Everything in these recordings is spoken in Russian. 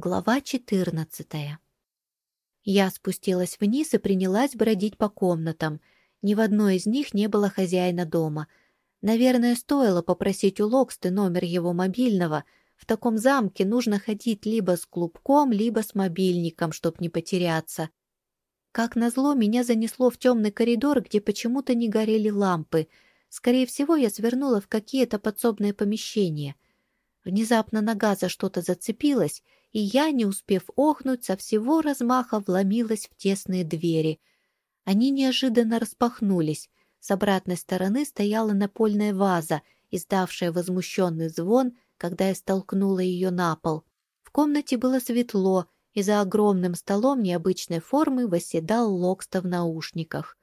Глава 14. Я спустилась вниз и принялась бродить по комнатам. Ни в одной из них не было хозяина дома. Наверное, стоило попросить у Локсты номер его мобильного. В таком замке нужно ходить либо с клубком, либо с мобильником, чтобы не потеряться. Как назло, меня занесло в темный коридор, где почему-то не горели лампы. Скорее всего, я свернула в какие-то подсобные помещения. Внезапно нога за что-то зацепилась — и я, не успев охнуть, со всего размаха вломилась в тесные двери. Они неожиданно распахнулись. С обратной стороны стояла напольная ваза, издавшая возмущенный звон, когда я столкнула ее на пол. В комнате было светло, и за огромным столом необычной формы восседал Локста в наушниках.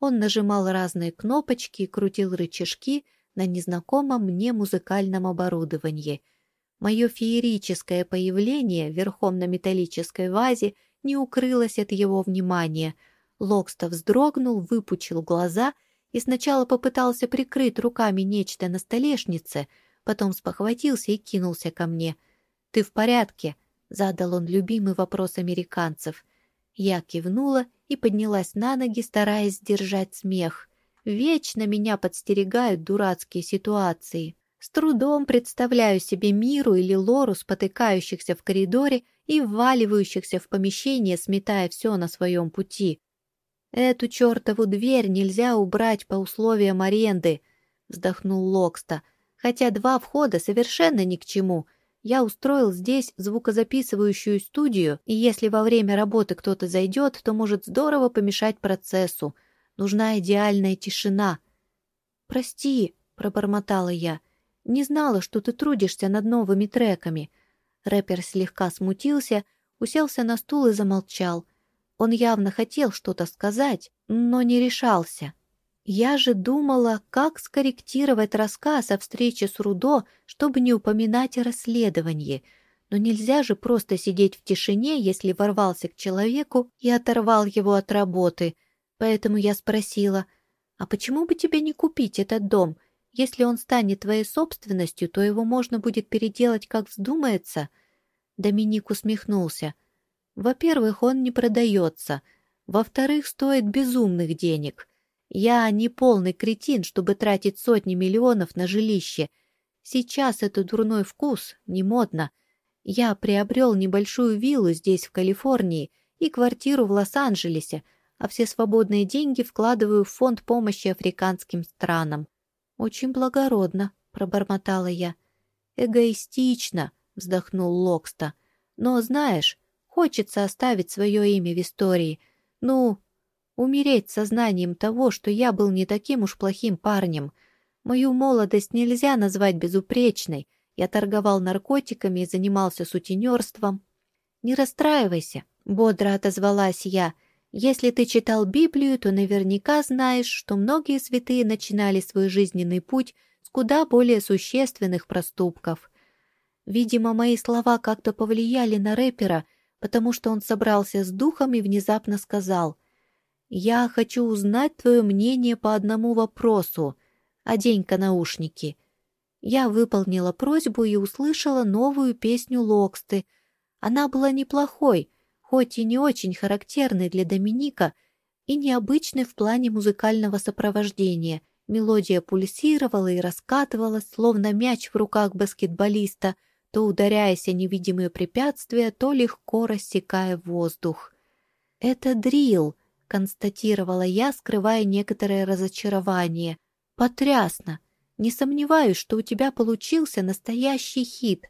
Он нажимал разные кнопочки и крутил рычажки на незнакомом мне музыкальном оборудовании — Мое феерическое появление верхом на металлической вазе не укрылось от его внимания. Локстов вздрогнул, выпучил глаза и сначала попытался прикрыть руками нечто на столешнице, потом спохватился и кинулся ко мне. «Ты в порядке?» — задал он любимый вопрос американцев. Я кивнула и поднялась на ноги, стараясь сдержать смех. Вечно меня подстерегают дурацкие ситуации. С трудом представляю себе Миру или Лору, спотыкающихся в коридоре и вваливающихся в помещение, сметая все на своем пути. «Эту чертову дверь нельзя убрать по условиям аренды», — вздохнул Локста. «Хотя два входа совершенно ни к чему. Я устроил здесь звукозаписывающую студию, и если во время работы кто-то зайдет, то может здорово помешать процессу. Нужна идеальная тишина». «Прости», — пробормотала я, — не знала, что ты трудишься над новыми треками». Рэпер слегка смутился, уселся на стул и замолчал. Он явно хотел что-то сказать, но не решался. Я же думала, как скорректировать рассказ о встрече с Рудо, чтобы не упоминать о расследовании. Но нельзя же просто сидеть в тишине, если ворвался к человеку и оторвал его от работы. Поэтому я спросила, «А почему бы тебе не купить этот дом? Если он станет твоей собственностью, то его можно будет переделать, как вздумается». Доминик усмехнулся. «Во-первых, он не продается. Во-вторых, стоит безумных денег. Я не полный кретин, чтобы тратить сотни миллионов на жилище. Сейчас это дурной вкус, не модно. Я приобрел небольшую виллу здесь, в Калифорнии, и квартиру в Лос-Анджелесе, а все свободные деньги вкладываю в фонд помощи африканским странам. «Очень благородно», — пробормотала я. «Эгоистично», — вздохнул Локста. «Но, знаешь, хочется оставить свое имя в истории. Ну, умереть сознанием того, что я был не таким уж плохим парнем. Мою молодость нельзя назвать безупречной. Я торговал наркотиками и занимался сутенерством». «Не расстраивайся», — бодро отозвалась я, — если ты читал Библию, то наверняка знаешь, что многие святые начинали свой жизненный путь с куда более существенных проступков. Видимо, мои слова как-то повлияли на рэпера, потому что он собрался с духом и внезапно сказал «Я хочу узнать твое мнение по одному вопросу. Одень-ка наушники». Я выполнила просьбу и услышала новую песню Локсты. Она была неплохой — хоть и не очень характерный для Доминика и необычный в плане музыкального сопровождения. Мелодия пульсировала и раскатывалась, словно мяч в руках баскетболиста, то ударяясь о невидимые препятствия, то легко рассекая воздух. «Это дрил», — констатировала я, скрывая некоторое разочарование. «Потрясно! Не сомневаюсь, что у тебя получился настоящий хит».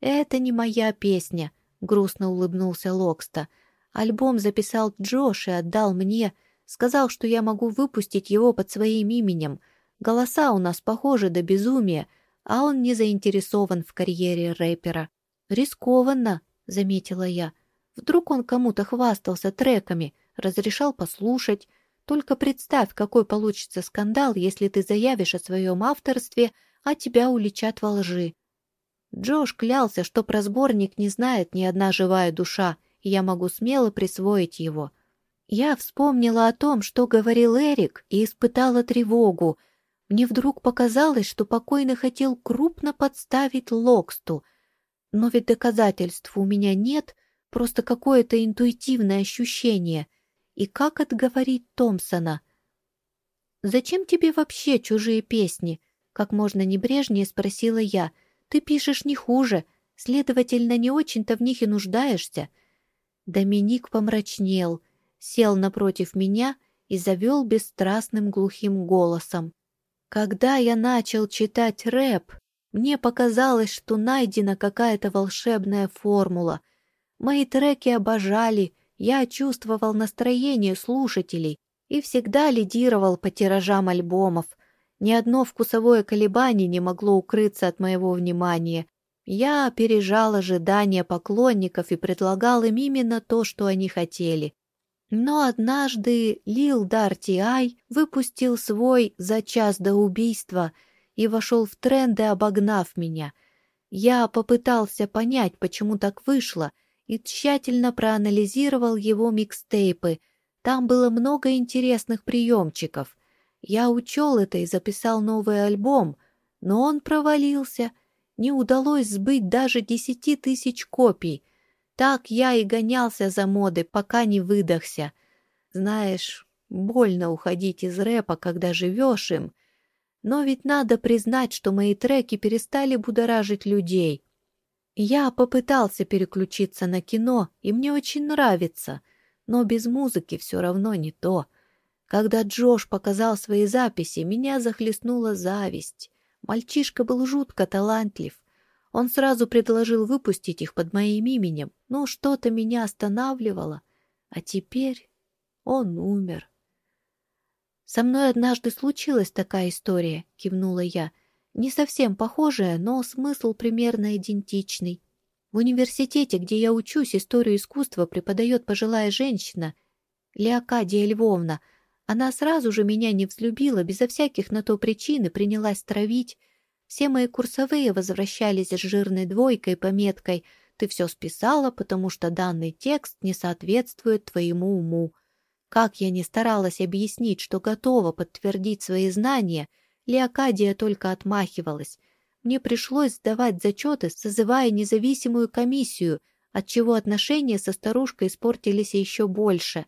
«Это не моя песня», — грустно улыбнулся Локста. «Альбом записал Джош и отдал мне. Сказал, что я могу выпустить его под своим именем. Голоса у нас похожи до безумия, а он не заинтересован в карьере рэпера». «Рискованно», — заметила я. «Вдруг он кому-то хвастался треками, разрешал послушать. Только представь, какой получится скандал, если ты заявишь о своем авторстве, а тебя уличат во лжи. Джош клялся, что про сборник не знает ни одна живая душа, и я могу смело присвоить его. Я вспомнила о том, что говорил Эрик, и испытала тревогу. Мне вдруг показалось, что покойный хотел крупно подставить Локсту. Но ведь доказательств у меня нет, просто какое-то интуитивное ощущение. И как отговорить Томпсона? «Зачем тебе вообще чужие песни?» Как можно небрежнее спросила я. «Ты пишешь не хуже, следовательно, не очень-то в них и нуждаешься». Доминик помрачнел, сел напротив меня и завел бесстрастным глухим голосом. Когда я начал читать рэп, мне показалось, что найдена какая-то волшебная формула. Мои треки обожали, я чувствовал настроение слушателей и всегда лидировал по тиражам альбомов. Ни одно вкусовое колебание не могло укрыться от моего внимания. Я опережал ожидания поклонников и предлагал им именно то, что они хотели. Но однажды Лил Дарти Ай выпустил свой «За час до убийства», и вошел в тренды, обогнав меня. Я попытался понять, почему так вышло, и тщательно проанализировал его микстейпы. Там было много интересных приемчиков. Я учел это и записал новый альбом, но он провалился. Не удалось сбыть даже десяти тысяч копий. Так я и гонялся за модой, пока не выдохся. Знаешь, больно уходить из рэпа, когда живешь им — но ведь надо признать, что мои треки перестали будоражить людей. Я попытался переключиться на кино, и мне очень нравится, но без музыки все равно не то. Когда Джош показал свои записи, меня захлестнула зависть. Мальчишка был жутко талантлив. Он сразу предложил выпустить их под моим именем, но что-то меня останавливало. А теперь он умер. «Со мной однажды случилась такая история», — кивнула я. «Не совсем похожая, но смысл примерно идентичный. В университете, где я учусь, историю искусства преподает пожилая женщина, Леокадия Львовна. Она сразу же меня не взлюбила, безо всяких на то причин и принялась травить. Все мои курсовые возвращались с жирной двойкой пометкой «Ты все списала, потому что данный текст не соответствует твоему уму». Как я не старалась объяснить, что готова подтвердить свои знания, Леокадия только отмахивалась. Мне пришлось сдавать зачеты, созывая независимую комиссию, отчего отношения со старушкой испортились еще больше.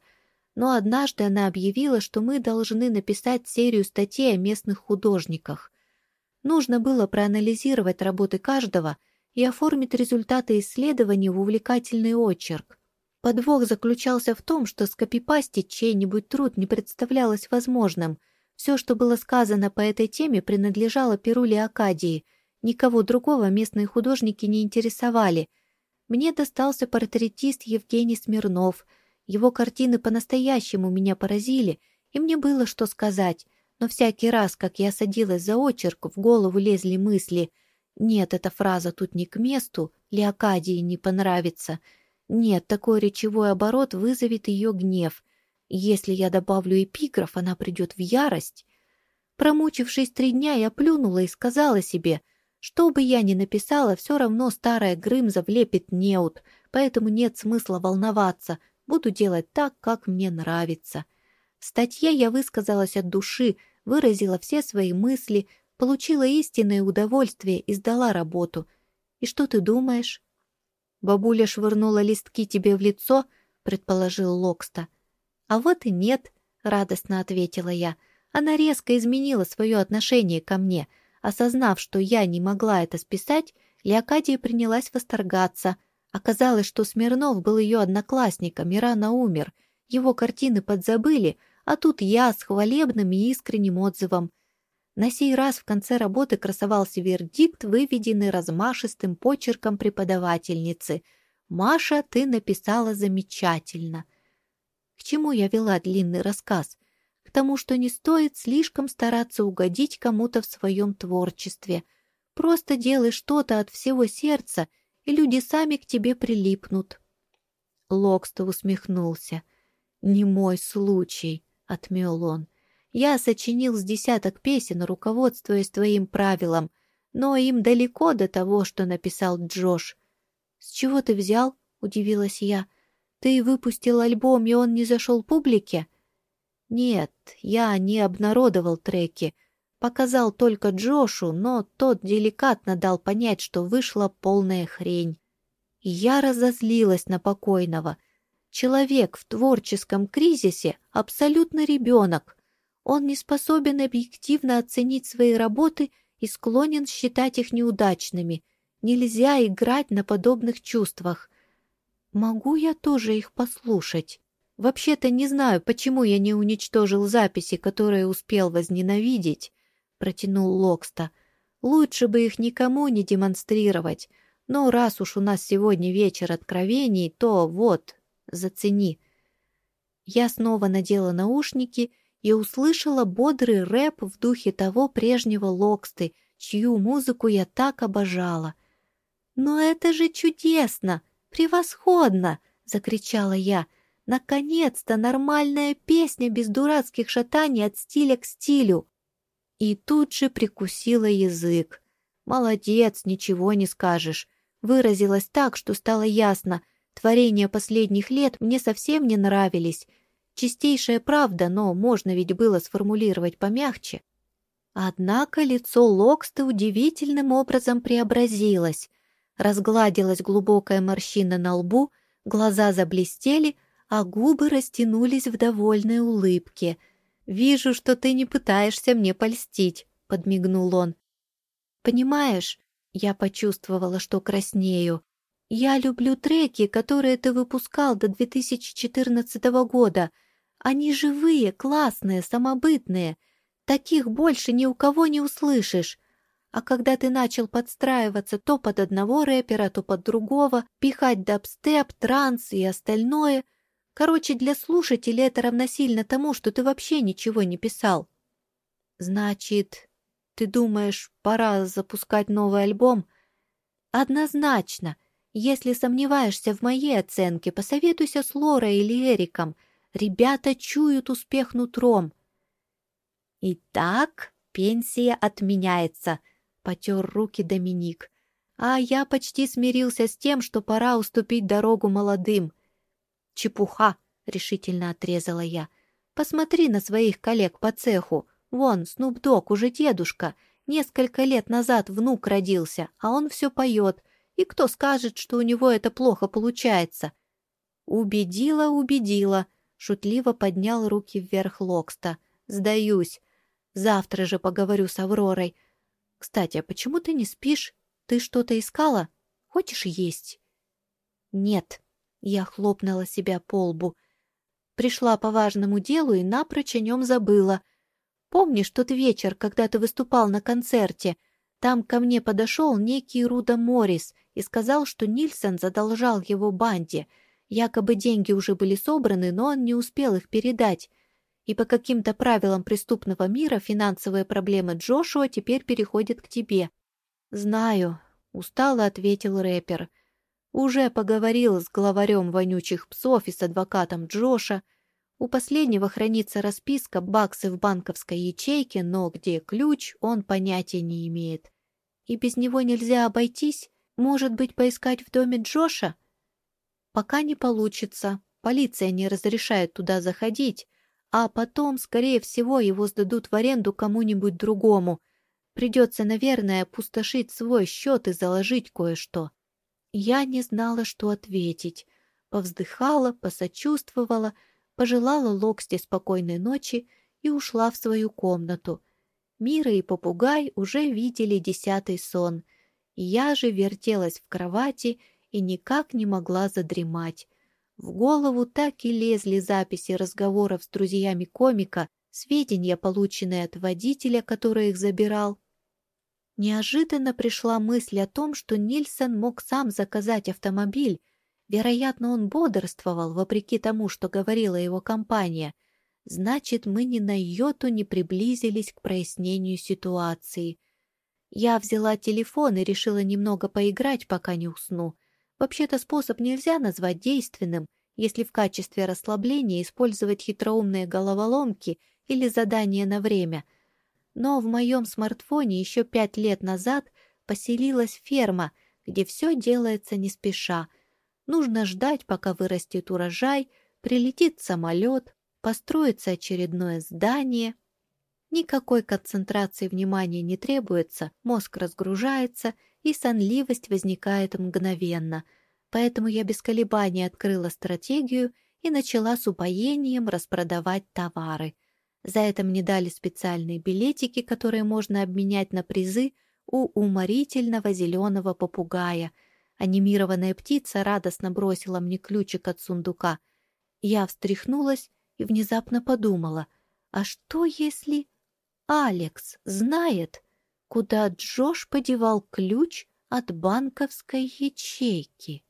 Но однажды она объявила, что мы должны написать серию статей о местных художниках. Нужно было проанализировать работы каждого и оформить результаты исследований в увлекательный очерк. Подвох заключался в том, что скопипастить чей-нибудь труд не представлялось возможным. Все, что было сказано по этой теме, принадлежало Перу Леокадии. Никого другого местные художники не интересовали. Мне достался портретист Евгений Смирнов. Его картины по-настоящему меня поразили, и мне было что сказать. Но всякий раз, как я садилась за очерк, в голову лезли мысли. «Нет, эта фраза тут не к месту, Леокадии не понравится». Нет, такой речевой оборот вызовет ее гнев. Если я добавлю эпиграф, она придет в ярость. Промучившись три дня, я плюнула и сказала себе, что бы я ни написала, все равно старая Грымза влепит неуд, поэтому нет смысла волноваться, буду делать так, как мне нравится. В статье я высказалась от души, выразила все свои мысли, получила истинное удовольствие и сдала работу. И что ты думаешь? «Бабуля швырнула листки тебе в лицо?» — предположил Локста. «А вот и нет», — радостно ответила я. Она резко изменила свое отношение ко мне. Осознав, что я не могла это списать, Леокадия принялась восторгаться. Оказалось, что Смирнов был ее одноклассником и рано умер. Его картины подзабыли, а тут я с хвалебным и искренним отзывом. На сей раз в конце работы красовался вердикт, выведенный размашистым почерком преподавательницы. «Маша, ты написала замечательно». К чему я вела длинный рассказ? К тому, что не стоит слишком стараться угодить кому-то в своем творчестве. Просто делай что-то от всего сердца, и люди сами к тебе прилипнут. Локстов усмехнулся. «Не мой случай», — отмел он. Я сочинил с десяток песен, руководствуясь твоим правилам, но им далеко до того, что написал Джош. «С чего ты взял?» — удивилась я. «Ты выпустил альбом, и он не зашел публике?» «Нет, я не обнародовал треки, Показал только Джошу, но тот деликатно дал понять, что вышла полная хрень. Я разозлилась на покойного. Человек в творческом кризисе абсолютно ребенок. Он не способен объективно оценить свои работы и склонен считать их неудачными. Нельзя играть на подобных чувствах. Могу я тоже их послушать? Вообще-то не знаю, почему я не уничтожил записи, которые успел возненавидеть протянул Локста. «Лучше бы их никому не демонстрировать. Но раз уж у нас сегодня вечер откровений, то вот, зацени». Я снова надела наушники и услышала бодрый рэп в духе того прежнего Локсты, чью музыку я так обожала. «Но это же чудесно! Превосходно!» — закричала я. «Наконец-то нормальная песня без дурацких шатаний от стиля к стилю!» И тут же прикусила язык. «Молодец, ничего не скажешь». Выразилась так, что стало ясно. Творения последних лет мне совсем не нравились. Чистейшая правда, но можно ведь было сформулировать помягче. Однако лицо Локсты удивительным образом преобразилось. Разгладилась глубокая морщина на лбу, глаза заблестели, а губы растянулись в довольной улыбке — «Вижу, что ты не пытаешься мне польстить», — подмигнул он. «Понимаешь, я почувствовала, что краснею. Я люблю треки, которые ты выпускал до 2014 года. Они живые, классные, самобытные. Таких больше ни у кого не услышишь. А когда ты начал подстраиваться то под одного рэпера, то под другого, пихать дабстеп, транс и остальное — Короче, для слушателей это равносильно тому, что ты вообще ничего не писал. Значит, ты думаешь, пора запускать новый альбом? Однозначно. Если сомневаешься в моей оценке, посоветуйся с Лорой или Эриком. Ребята чуют успех нутром. Итак, пенсия отменяется, потер руки Доминик. А я почти смирился с тем, что пора уступить дорогу молодым. «Чепуха!» — решительно отрезала я. «Посмотри на своих коллег по цеху. Вон, Снуп Дог уже дедушка. Несколько лет назад внук родился, а он все поет. И кто скажет, что у него это плохо получается?» «Убедила, убедила!» — шутливо поднял руки вверх Локста. «Сдаюсь. Завтра же поговорю с Авророй. Кстати, а почему ты не спишь? Ты что-то искала? Хочешь есть?» «Нет», я хлопнула себя по лбу. Пришла по важному делу и напрочь о нем забыла. Помнишь тот вечер, когда ты выступал на концерте? Там ко мне подошел некий Руда Моррис и сказал, что Нильсон задолжал его банде. Якобы деньги уже были собраны, но он не успел их передать. И по каким-то правилам преступного мира финансовые проблемы Джошуа теперь переходят к тебе. «Знаю», — устало ответил рэпер. Уже поговорил с главарем вонючих псов и с адвокатом Джоша. У последнего хранится расписка баксы в банковской ячейке, но где ключ, он понятия не имеет. И без него нельзя обойтись? Может быть, поискать в доме Джоша? Пока не получится. Полиция не разрешает туда заходить, а потом, скорее всего, его сдадут в аренду кому-нибудь другому. Придется, наверное, опустошить свой счет и заложить кое-что. Я не знала, что ответить. Повздыхала, посочувствовала, пожелала Локсте спокойной ночи и ушла в свою комнату. Мира и попугай уже видели десятый сон. Я же вертелась в кровати и никак не могла задремать. В голову так и лезли записи разговоров с друзьями комика, сведения, полученные от водителя, который их забирал, Неожиданно пришла мысль о том, что Нильсон мог сам заказать автомобиль. Вероятно, он бодрствовал, вопреки тому, что говорила его компания. Значит, мы ни на йоту не приблизились к прояснению ситуации. Я взяла телефон и решила немного поиграть, пока не усну. Вообще-то способ нельзя назвать действенным, если в качестве расслабления использовать хитроумные головоломки или задания на время — но в моем смартфоне еще пять лет назад поселилась ферма, где все делается не спеша. Нужно ждать, пока вырастет урожай, прилетит самолет, построится очередное здание. Никакой концентрации внимания не требуется, мозг разгружается, и сонливость возникает мгновенно. Поэтому я без колебаний открыла стратегию и начала с упоением распродавать товары. За это мне дали специальные билетики, которые можно обменять на призы у уморительного зеленого попугая. Анимированная птица радостно бросила мне ключик от сундука. Я встряхнулась и внезапно подумала, а что если... Алекс знает, куда Джош подевал ключ от банковской ячейки.